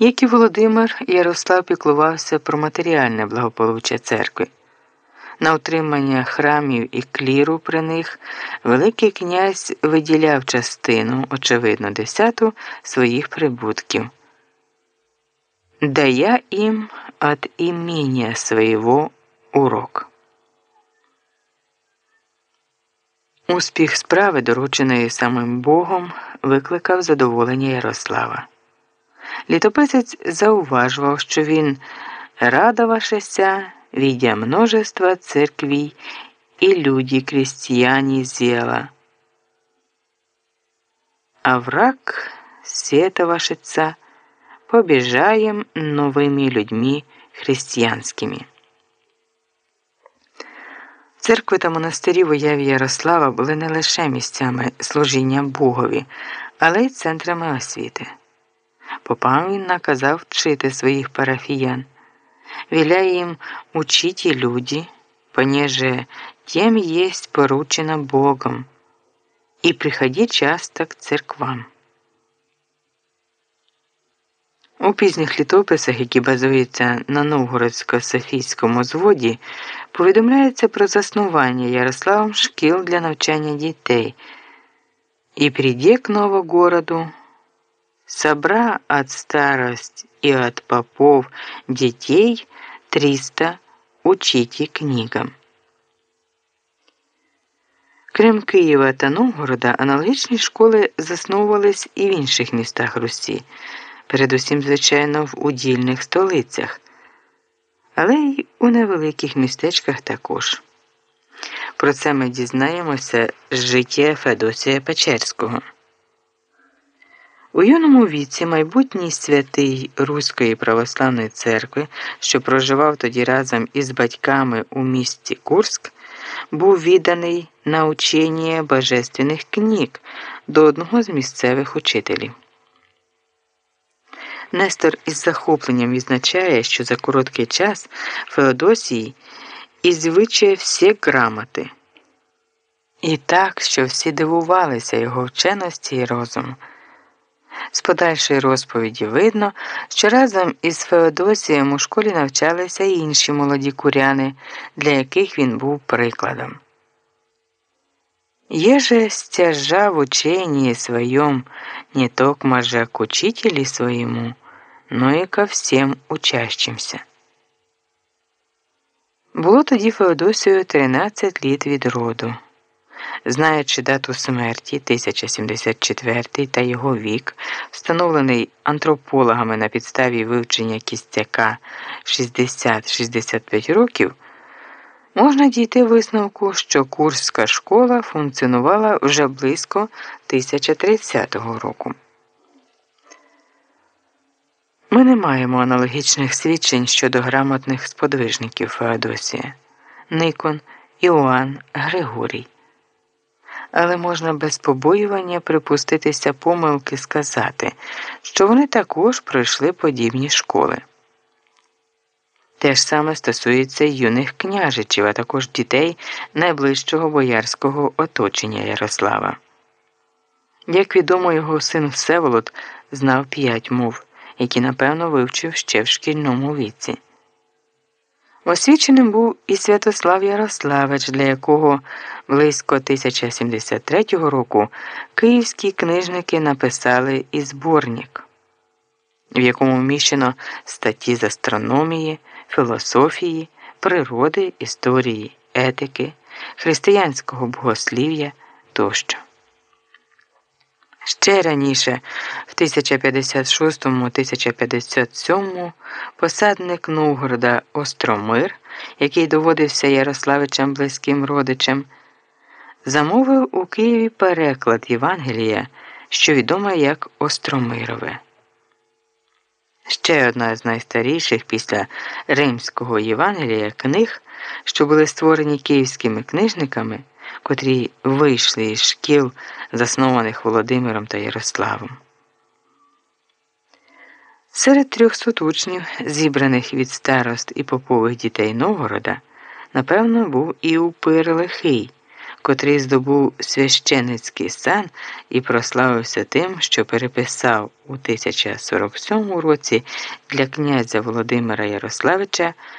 Як і Володимир, Ярослав піклувався про матеріальне благополуччя церкви. На утримання храмів і кліру при них Великий князь виділяв частину, очевидно, десяту своїх прибутків. Дая їм от імення свого урок. Успіх справи, дорученої самим Богом, викликав задоволення Ярослава. Літописець зауважував, що він радовавшися, видя множество церквей и люди крестьяне зела. А враг сетовашится, побежаем новими людьми християнськими. Церкви та монастирі в уяві Ярослава були не лише місцями служіння Богові, але й центрами освіти. Попам він наказав вчити своїх парафіян, віляє їм учити люди, понеже тем есть поручено Богом, і приходи часто к церквам. У пізніх літописах, які базуються на Новгородсько-Софійському зводі, повідомляється про заснування Ярославом шкіл для навчання дітей. І прийде к Новогороду, собра от старость и от попов детей триста учите книгам. Крім Києва та Новгорода, аналогічні школи засновувались і в інших містах Русі передусім, звичайно, в удільних столицях, але й у невеликих містечках також. Про це ми дізнаємося з життя Федосія Печерського. У юному віці майбутній святий Руської православної церкви, що проживав тоді разом із батьками у місті Курськ, був відданий на учення божественних книг до одного з місцевих учителів. Нестор із захопленням відзначає, що за короткий час Феодосій ізвичає всі грамоти. І так, що всі дивувалися його вченості і розуму. З подальшої розповіді видно, що разом із Феодосієм у школі навчалися й інші молоді куряни, для яких він був прикладом. Еже стяжа в учении своем не только же к учителю своему, но и ко всем учащимся. Було тоді Феодосію 13 літ від роду. Знаючи дату смерті 1074 та його вік, встановлений антропологами на підставі вивчення кістяка 60-65 років. Можна дійти висновку, що Курська школа функціонувала вже близько 1030 року. Ми не маємо аналогічних свідчень щодо грамотних сподвижників Феодосія Никон, Іоанн, Григорій. Але можна без побоювання припуститися помилки сказати, що вони також пройшли подібні школи. Те ж саме стосується юних княжичів, а також дітей найближчого боярського оточення Ярослава. Як відомо, його син Всеволод знав п'ять мов, які, напевно, вивчив ще в шкільному віці. Освіченим був і Святослав Ярославич, для якого близько 1073 року київські книжники написали і зборник, в якому вміщено статті з астрономії філософії, природи, історії, етики, християнського богослів'я тощо. Ще раніше, в 1056-1057 посадник Новгорода Остромир, який доводився Ярославичем близьким родичем, замовив у Києві переклад Євангелія, що відоме як Остромирове. Ще одна з найстаріших після Римського Євангелія книг, що були створені київськими книжниками, котрі вийшли із шкіл, заснованих Володимиром та Ярославом. Серед трьохсот учнів, зібраних від старост і попових дітей Новгорода, напевно, був і Упир Лихий, котрий здобув священицький сан і прославився тим, що переписав у 1047 році для князя Володимира Ярославича